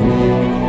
Música